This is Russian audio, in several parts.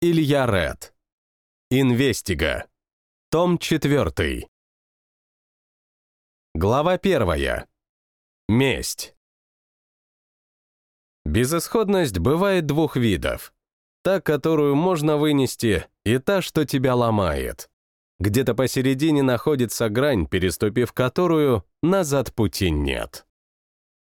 Илья Ред. Инвестига. Том 4. Глава 1. Месть. Безысходность бывает двух видов. Та, которую можно вынести, и та, что тебя ломает. Где-то посередине находится грань, переступив которую назад пути нет.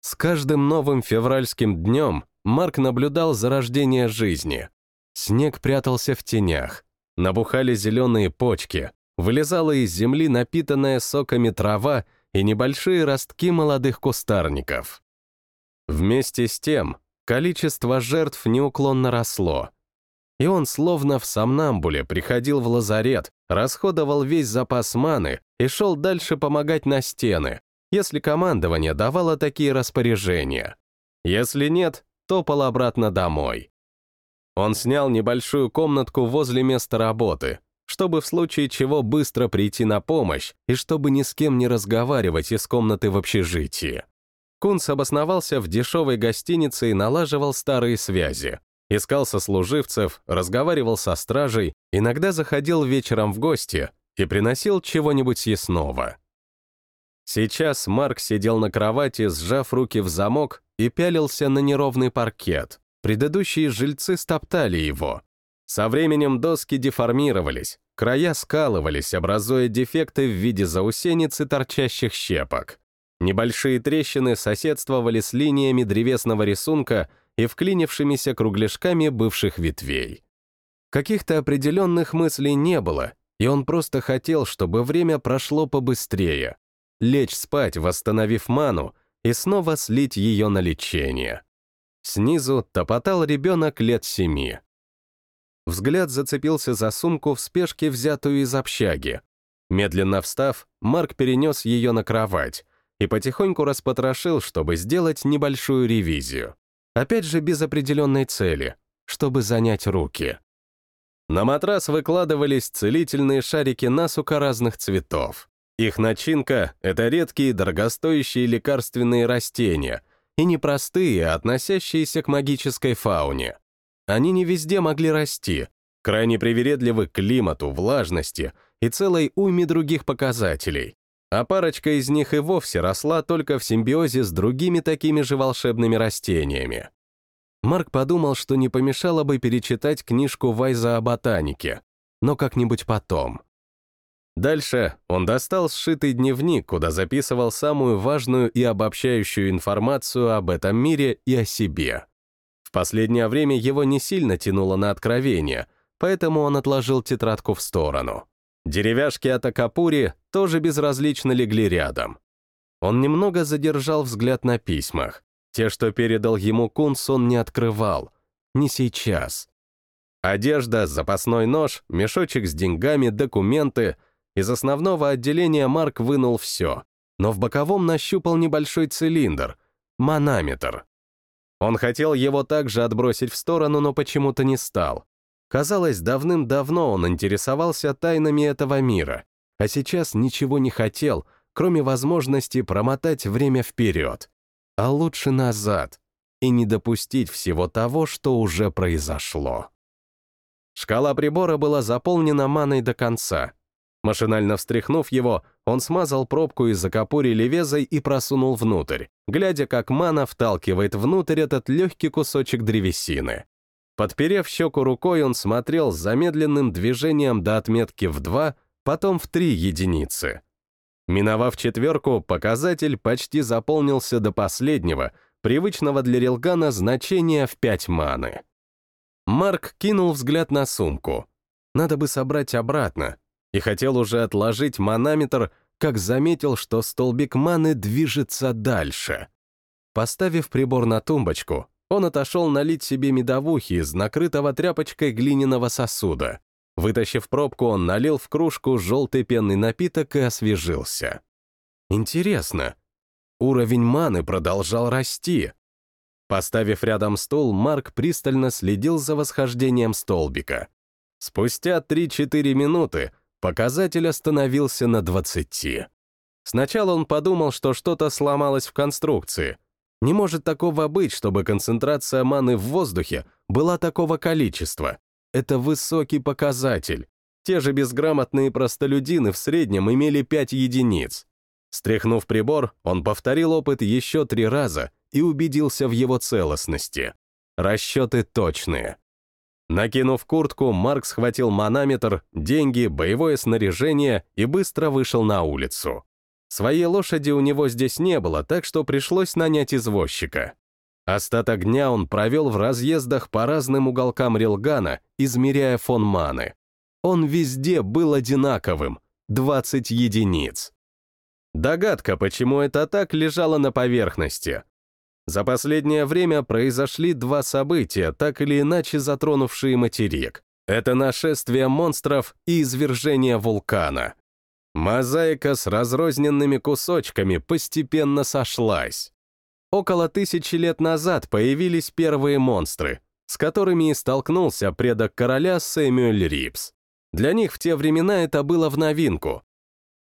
С каждым новым февральским днем Марк наблюдал зарождение жизни. Снег прятался в тенях, набухали зеленые почки, вылезала из земли напитанная соками трава и небольшие ростки молодых кустарников. Вместе с тем, количество жертв неуклонно росло. И он словно в сомнамбуле приходил в лазарет, расходовал весь запас маны и шел дальше помогать на стены, если командование давало такие распоряжения. Если нет, топал обратно домой. Он снял небольшую комнатку возле места работы, чтобы в случае чего быстро прийти на помощь и чтобы ни с кем не разговаривать из комнаты в общежитии. Кунс обосновался в дешевой гостинице и налаживал старые связи. Искал сослуживцев, разговаривал со стражей, иногда заходил вечером в гости и приносил чего-нибудь съестного. Сейчас Марк сидел на кровати, сжав руки в замок и пялился на неровный паркет. Предыдущие жильцы стоптали его. Со временем доски деформировались, края скалывались, образуя дефекты в виде заусениц и торчащих щепок. Небольшие трещины соседствовали с линиями древесного рисунка и вклинившимися кругляшками бывших ветвей. Каких-то определенных мыслей не было, и он просто хотел, чтобы время прошло побыстрее. Лечь спать, восстановив ману, и снова слить ее на лечение. Снизу топотал ребенок лет семи. Взгляд зацепился за сумку в спешке, взятую из общаги. Медленно встав, Марк перенес ее на кровать и потихоньку распотрошил, чтобы сделать небольшую ревизию. Опять же без определенной цели, чтобы занять руки. На матрас выкладывались целительные шарики насука разных цветов. Их начинка — это редкие дорогостоящие лекарственные растения, и не простые, а относящиеся к магической фауне. Они не везде могли расти, крайне привередливы к климату, влажности и целой уйме других показателей. А парочка из них и вовсе росла только в симбиозе с другими такими же волшебными растениями. Марк подумал, что не помешало бы перечитать книжку Вайза о ботанике, но как-нибудь потом. Дальше он достал сшитый дневник, куда записывал самую важную и обобщающую информацию об этом мире и о себе. В последнее время его не сильно тянуло на откровение, поэтому он отложил тетрадку в сторону. Деревяшки от Акапури тоже безразлично легли рядом. Он немного задержал взгляд на письмах. Те, что передал ему Кунс, он не открывал. Не сейчас. Одежда, запасной нож, мешочек с деньгами, документы. Из основного отделения Марк вынул все, но в боковом нащупал небольшой цилиндр — манометр. Он хотел его также отбросить в сторону, но почему-то не стал. Казалось, давным-давно он интересовался тайнами этого мира, а сейчас ничего не хотел, кроме возможности промотать время вперед, а лучше назад, и не допустить всего того, что уже произошло. Шкала прибора была заполнена маной до конца. Машинально встряхнув его, он смазал пробку из закапури левезой и просунул внутрь, глядя, как мана вталкивает внутрь этот легкий кусочек древесины. Подперев щеку рукой, он смотрел с замедленным движением до отметки в 2, потом в 3 единицы. Миновав четверку, показатель почти заполнился до последнего, привычного для Рилгана значения в 5 маны. Марк кинул взгляд на сумку. Надо бы собрать обратно. И хотел уже отложить манометр, как заметил, что столбик маны движется дальше. Поставив прибор на тумбочку, он отошел налить себе медовухи из накрытого тряпочкой глиняного сосуда. Вытащив пробку, он налил в кружку желтый пенный напиток и освежился. Интересно, уровень маны продолжал расти. Поставив рядом стул, Марк пристально следил за восхождением столбика. Спустя 3-4 минуты показатель остановился на 20. Сначала он подумал, что что-то сломалось в конструкции, не может такого быть, чтобы концентрация маны в воздухе была такого количества. это высокий показатель. Те же безграмотные простолюдины в среднем имели 5 единиц. Стряхнув прибор, он повторил опыт еще три раза и убедился в его целостности. Расчеты точные. Накинув куртку, Марк схватил манометр, деньги, боевое снаряжение и быстро вышел на улицу. Своей лошади у него здесь не было, так что пришлось нанять извозчика. Остаток дня он провел в разъездах по разным уголкам Рилгана, измеряя фон маны. Он везде был одинаковым — 20 единиц. Догадка, почему это так, лежала на поверхности. За последнее время произошли два события, так или иначе затронувшие материк. Это нашествие монстров и извержение вулкана. Мозаика с разрозненными кусочками постепенно сошлась. Около тысячи лет назад появились первые монстры, с которыми и столкнулся предок короля Сэмюэль Рипс. Для них в те времена это было в новинку.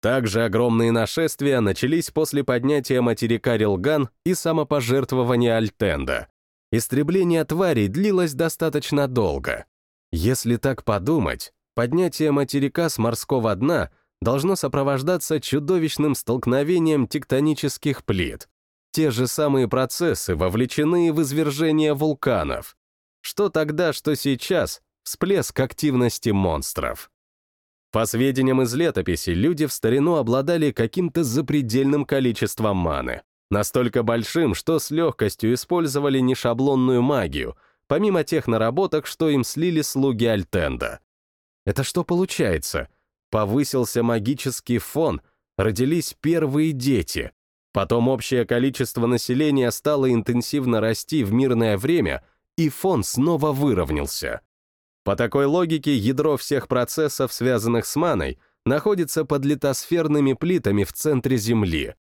Также огромные нашествия начались после поднятия материка Рилган и самопожертвования Альтенда. Истребление тварей длилось достаточно долго. Если так подумать, поднятие материка с морского дна должно сопровождаться чудовищным столкновением тектонических плит. Те же самые процессы вовлечены в извержение вулканов. Что тогда, что сейчас, всплеск активности монстров. По сведениям из летописи, люди в старину обладали каким-то запредельным количеством маны. Настолько большим, что с легкостью использовали нешаблонную магию, помимо тех наработок, что им слили слуги Альтенда. Это что получается? повысился магический фон, родились первые дети. Потом общее количество населения стало интенсивно расти в мирное время, и фон снова выровнялся. По такой логике ядро всех процессов, связанных с маной, находится под литосферными плитами в центре Земли.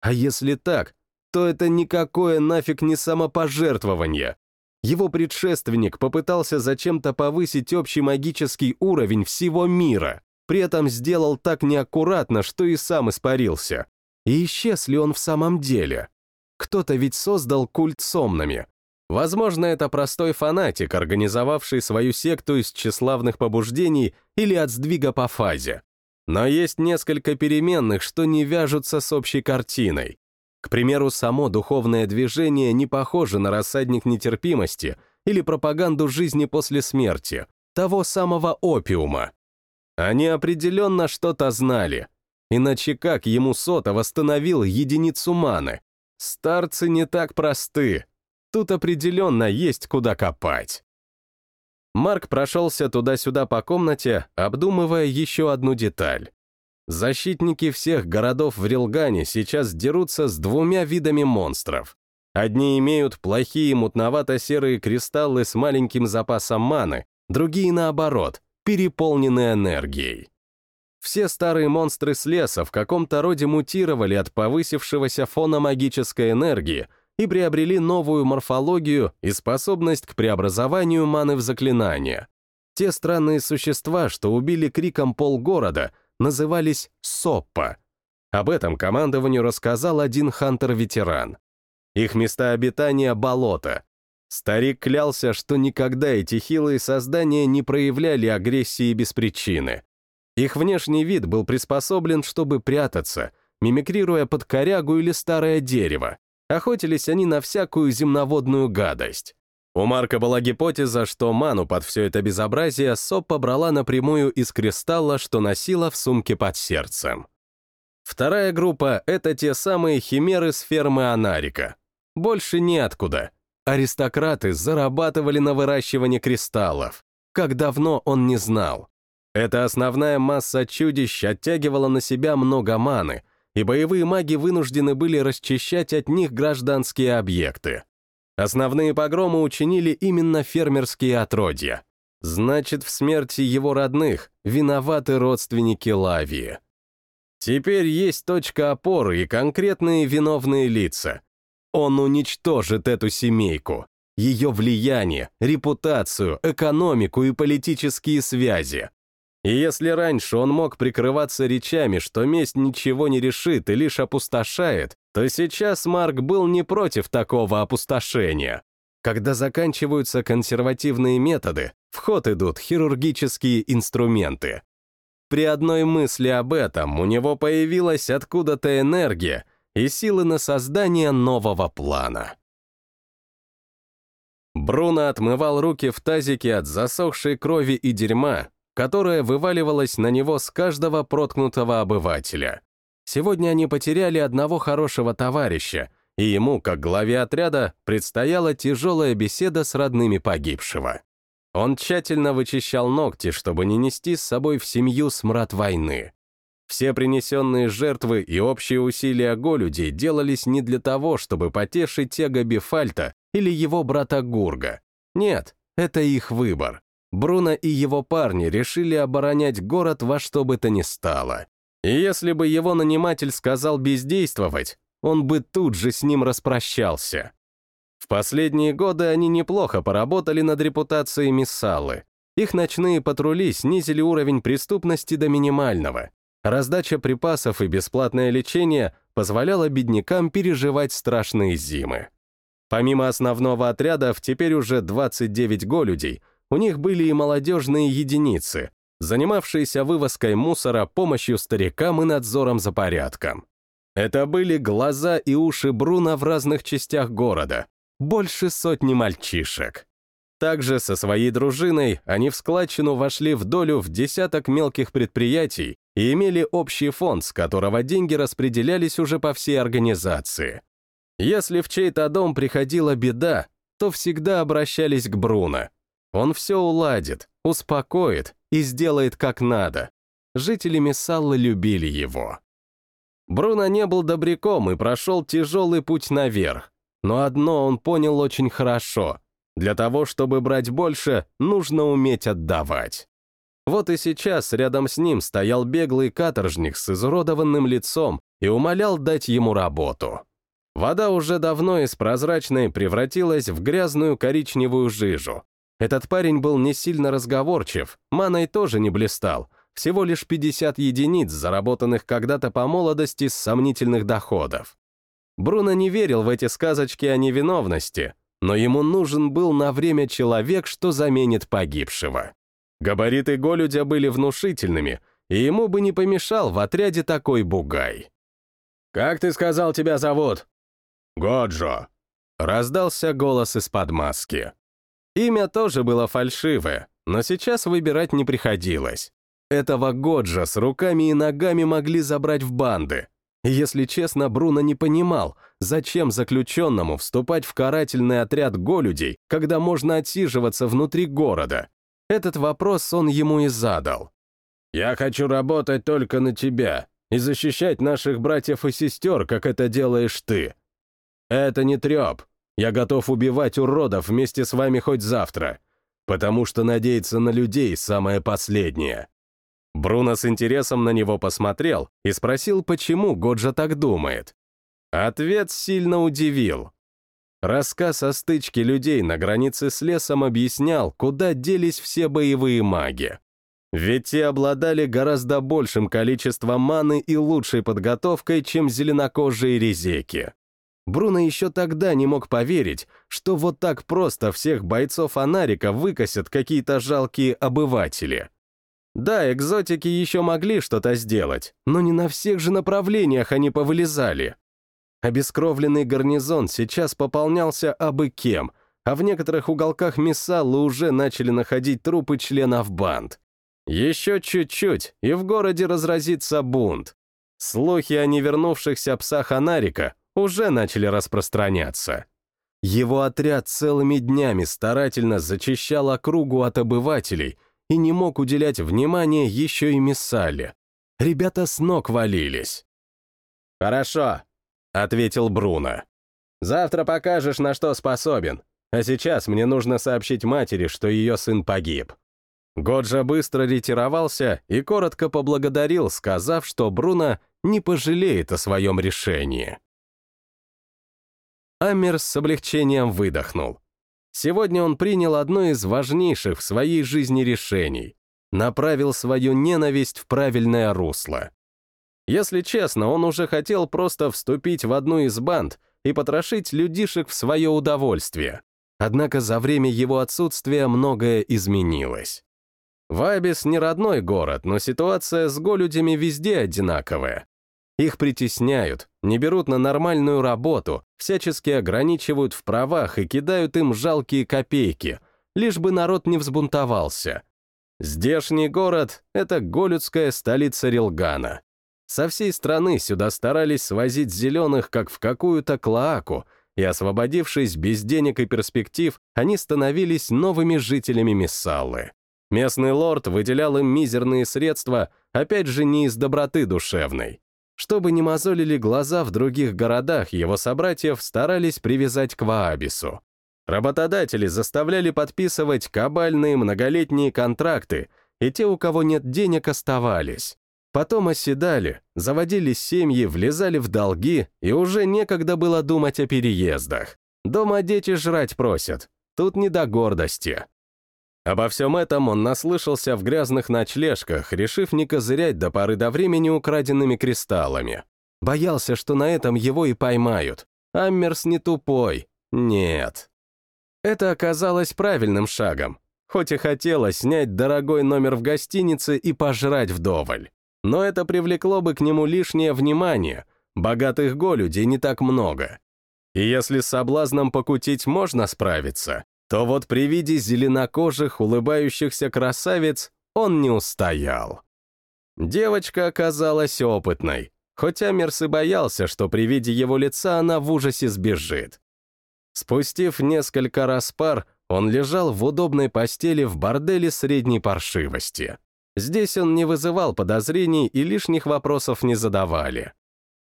А если так, то это никакое нафиг не самопожертвование. Его предшественник попытался зачем-то повысить общий магический уровень всего мира. При этом сделал так неаккуратно, что и сам испарился. И исчез ли он в самом деле? Кто-то ведь создал культ сомнами. Возможно, это простой фанатик, организовавший свою секту из тщеславных побуждений или от сдвига по фазе. Но есть несколько переменных, что не вяжутся с общей картиной. К примеру, само духовное движение не похоже на рассадник нетерпимости или пропаганду жизни после смерти, того самого опиума. Они определенно что-то знали. Иначе как ему Сота восстановил единицу маны? Старцы не так просты. Тут определенно есть куда копать. Марк прошелся туда-сюда по комнате, обдумывая еще одну деталь. Защитники всех городов в Рилгане сейчас дерутся с двумя видами монстров. Одни имеют плохие мутновато-серые кристаллы с маленьким запасом маны, другие, наоборот, переполнены энергией. Все старые монстры с леса в каком-то роде мутировали от повысившегося фона магической энергии и приобрели новую морфологию и способность к преобразованию маны в заклинания. Те странные существа, что убили криком полгорода, назывались Соппа. Об этом командованию рассказал один хантер-ветеран. Их места обитания — болото, Старик клялся, что никогда эти хилые создания не проявляли агрессии без причины. Их внешний вид был приспособлен, чтобы прятаться, мимикрируя под корягу или старое дерево. Охотились они на всякую земноводную гадость. У Марка была гипотеза, что ману под все это безобразие Соп побрала напрямую из кристалла, что носила в сумке под сердцем. Вторая группа — это те самые химеры с фермы Анарика. Больше неоткуда — Аристократы зарабатывали на выращивании кристаллов. Как давно он не знал. Эта основная масса чудищ оттягивала на себя много маны, и боевые маги вынуждены были расчищать от них гражданские объекты. Основные погромы учинили именно фермерские отродья. Значит, в смерти его родных виноваты родственники Лавии. Теперь есть точка опоры и конкретные виновные лица — он уничтожит эту семейку, ее влияние, репутацию, экономику и политические связи. И если раньше он мог прикрываться речами, что месть ничего не решит и лишь опустошает, то сейчас Марк был не против такого опустошения. Когда заканчиваются консервативные методы, В ход идут хирургические инструменты. При одной мысли об этом у него появилась откуда-то энергия и силы на создание нового плана. Бруно отмывал руки в тазике от засохшей крови и дерьма, которое вываливалось на него с каждого проткнутого обывателя. Сегодня они потеряли одного хорошего товарища, и ему, как главе отряда, предстояла тяжелая беседа с родными погибшего. Он тщательно вычищал ногти, чтобы не нести с собой в семью смрад войны. Все принесенные жертвы и общие усилия Голюдей делались не для того, чтобы потешить Тега Бифальта или его брата Гурга. Нет, это их выбор. Бруно и его парни решили оборонять город во что бы то ни стало. И если бы его наниматель сказал бездействовать, он бы тут же с ним распрощался. В последние годы они неплохо поработали над репутацией Миссалы. Их ночные патрули снизили уровень преступности до минимального. Раздача припасов и бесплатное лечение позволяло беднякам переживать страшные зимы. Помимо основного отряда, в теперь уже 29 голюдей, у них были и молодежные единицы, занимавшиеся вывозкой мусора, помощью старикам и надзором за порядком. Это были глаза и уши Бруна в разных частях города, больше сотни мальчишек. Также со своей дружиной они в складчину вошли в долю в десяток мелких предприятий и имели общий фонд, с которого деньги распределялись уже по всей организации. Если в чей-то дом приходила беда, то всегда обращались к Бруно. Он все уладит, успокоит и сделает как надо. Жители Мессаллы любили его. Бруно не был добряком и прошел тяжелый путь наверх. Но одно он понял очень хорошо. Для того, чтобы брать больше, нужно уметь отдавать. Вот и сейчас рядом с ним стоял беглый каторжник с изуродованным лицом и умолял дать ему работу. Вода уже давно из прозрачной превратилась в грязную коричневую жижу. Этот парень был не сильно разговорчив, маной тоже не блистал, всего лишь 50 единиц, заработанных когда-то по молодости с сомнительных доходов. Бруно не верил в эти сказочки о невиновности, но ему нужен был на время человек, что заменит погибшего. Габариты Голюдя были внушительными, и ему бы не помешал в отряде такой бугай. «Как ты сказал, тебя зовут?» «Годжо!» — раздался голос из-под маски. Имя тоже было фальшивое, но сейчас выбирать не приходилось. Этого Годжа с руками и ногами могли забрать в банды. Если честно, Бруно не понимал, зачем заключенному вступать в карательный отряд голюдей, когда можно отсиживаться внутри города. Этот вопрос он ему и задал. «Я хочу работать только на тебя и защищать наших братьев и сестер, как это делаешь ты», это не треп. Я готов убивать уродов вместе с вами хоть завтра, потому что надеяться на людей самое последнее. Бруно с интересом на него посмотрел и спросил, почему Годжа так думает. Ответ сильно удивил. Рассказ о стычке людей на границе с лесом объяснял, куда делись все боевые маги. Ведь те обладали гораздо большим количеством маны и лучшей подготовкой, чем зеленокожие резеки. Бруно еще тогда не мог поверить, что вот так просто всех бойцов фонарика выкосят какие-то жалкие обыватели. Да, экзотики еще могли что-то сделать, но не на всех же направлениях они повылезали. Обескровленный гарнизон сейчас пополнялся абы кем, а в некоторых уголках Миссаллы уже начали находить трупы членов банд. Еще чуть-чуть, и в городе разразится бунт. Слухи о невернувшихся псах Анарика уже начали распространяться. Его отряд целыми днями старательно зачищал округу от обывателей и не мог уделять внимания еще и Миссале. Ребята с ног валились. «Хорошо», — ответил Бруно. «Завтра покажешь, на что способен, а сейчас мне нужно сообщить матери, что ее сын погиб». Годжа быстро ретировался и коротко поблагодарил, сказав, что Бруно не пожалеет о своем решении. Амерс с облегчением выдохнул. Сегодня он принял одно из важнейших в своей жизни решений. Направил свою ненависть в правильное русло. Если честно, он уже хотел просто вступить в одну из банд и потрошить людишек в свое удовольствие. Однако за время его отсутствия многое изменилось. Вабис не родной город, но ситуация с голюдями везде одинаковая. Их притесняют, не берут на нормальную работу, всячески ограничивают в правах и кидают им жалкие копейки, лишь бы народ не взбунтовался. Здешний город — это голюдская столица Рилгана. Со всей страны сюда старались свозить зеленых, как в какую-то клоаку, и, освободившись без денег и перспектив, они становились новыми жителями Миссаллы. Местный лорд выделял им мизерные средства, опять же не из доброты душевной. Чтобы не мозолили глаза в других городах, его собратьев старались привязать к Ваабису. Работодатели заставляли подписывать кабальные многолетние контракты, и те, у кого нет денег, оставались. Потом оседали, заводили семьи, влезали в долги, и уже некогда было думать о переездах. Дома дети жрать просят, тут не до гордости. Обо всем этом он наслышался в грязных ночлежках, решив не козырять до поры до времени украденными кристаллами. Боялся, что на этом его и поймают. Аммерс не тупой. Нет. Это оказалось правильным шагом, хоть и хотелось снять дорогой номер в гостинице и пожрать вдоволь. Но это привлекло бы к нему лишнее внимание, богатых голюдей не так много. И если с соблазном покутить можно справиться, то вот при виде зеленокожих, улыбающихся красавиц он не устоял. Девочка оказалась опытной, хоть Амерс и боялся, что при виде его лица она в ужасе сбежит. Спустив несколько раз пар, он лежал в удобной постели в борделе средней паршивости. Здесь он не вызывал подозрений и лишних вопросов не задавали.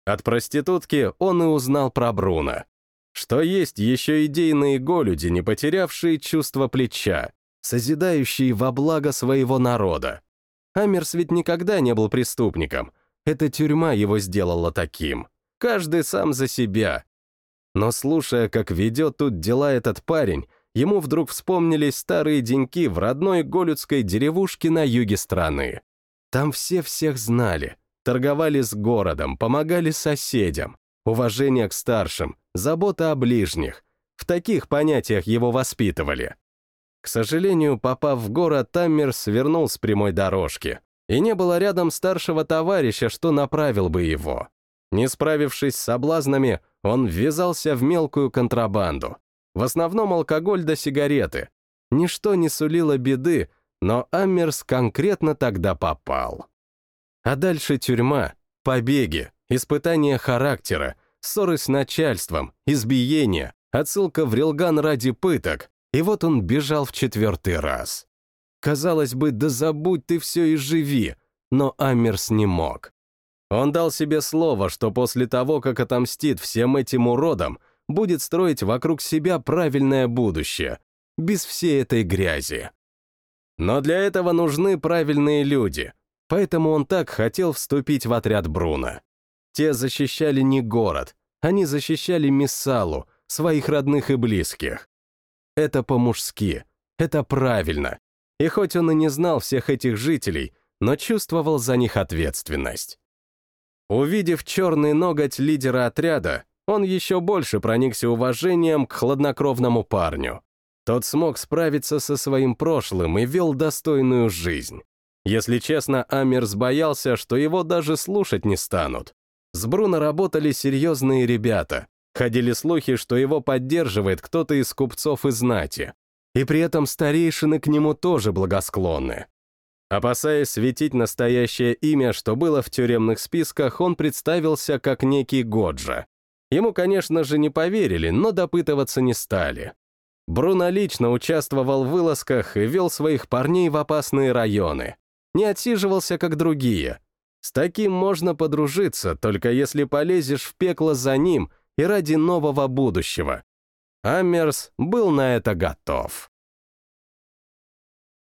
От проститутки он и узнал про Бруно. Что есть еще идейные голюди, не потерявшие чувство плеча, созидающие во благо своего народа. Амерс ведь никогда не был преступником. Эта тюрьма его сделала таким. Каждый сам за себя. Но слушая, как ведет тут дела этот парень, ему вдруг вспомнились старые деньки в родной голюдской деревушке на юге страны. Там все всех знали, торговали с городом, помогали соседям, уважение к старшим, забота о ближних. В таких понятиях его воспитывали. К сожалению, попав в город, Таммер свернул с прямой дорожки, и не было рядом старшего товарища, что направил бы его. Не справившись с соблазнами, он ввязался в мелкую контрабанду, в основном алкоголь да сигареты. Ничто не сулило беды, но Аммерс конкретно тогда попал. А дальше тюрьма, побеги, испытания характера, ссоры с начальством, избиения, отсылка в Рилган ради пыток, и вот он бежал в четвертый раз. Казалось бы, да забудь ты все и живи, но Аммерс не мог. Он дал себе слово, что после того, как отомстит всем этим уродам, будет строить вокруг себя правильное будущее, без всей этой грязи. Но для этого нужны правильные люди, поэтому он так хотел вступить в отряд Бруно. Те защищали не город, они защищали Миссалу, своих родных и близких. Это по-мужски, это правильно. И хоть он и не знал всех этих жителей, но чувствовал за них ответственность. Увидев черный ноготь лидера отряда, он еще больше проникся уважением к хладнокровному парню. Тот смог справиться со своим прошлым и вел достойную жизнь. Если честно, Амерс боялся, что его даже слушать не станут. С Бруно работали серьезные ребята. Ходили слухи, что его поддерживает кто-то из купцов и знати. И при этом старейшины к нему тоже благосклонны. Опасаясь светить настоящее имя, что было в тюремных списках, он представился как некий Годжа. Ему, конечно же, не поверили, но допытываться не стали. Бруно лично участвовал в вылазках и вел своих парней в опасные районы. Не отсиживался, как другие. С таким можно подружиться, только если полезешь в пекло за ним и ради нового будущего. Амерс был на это готов.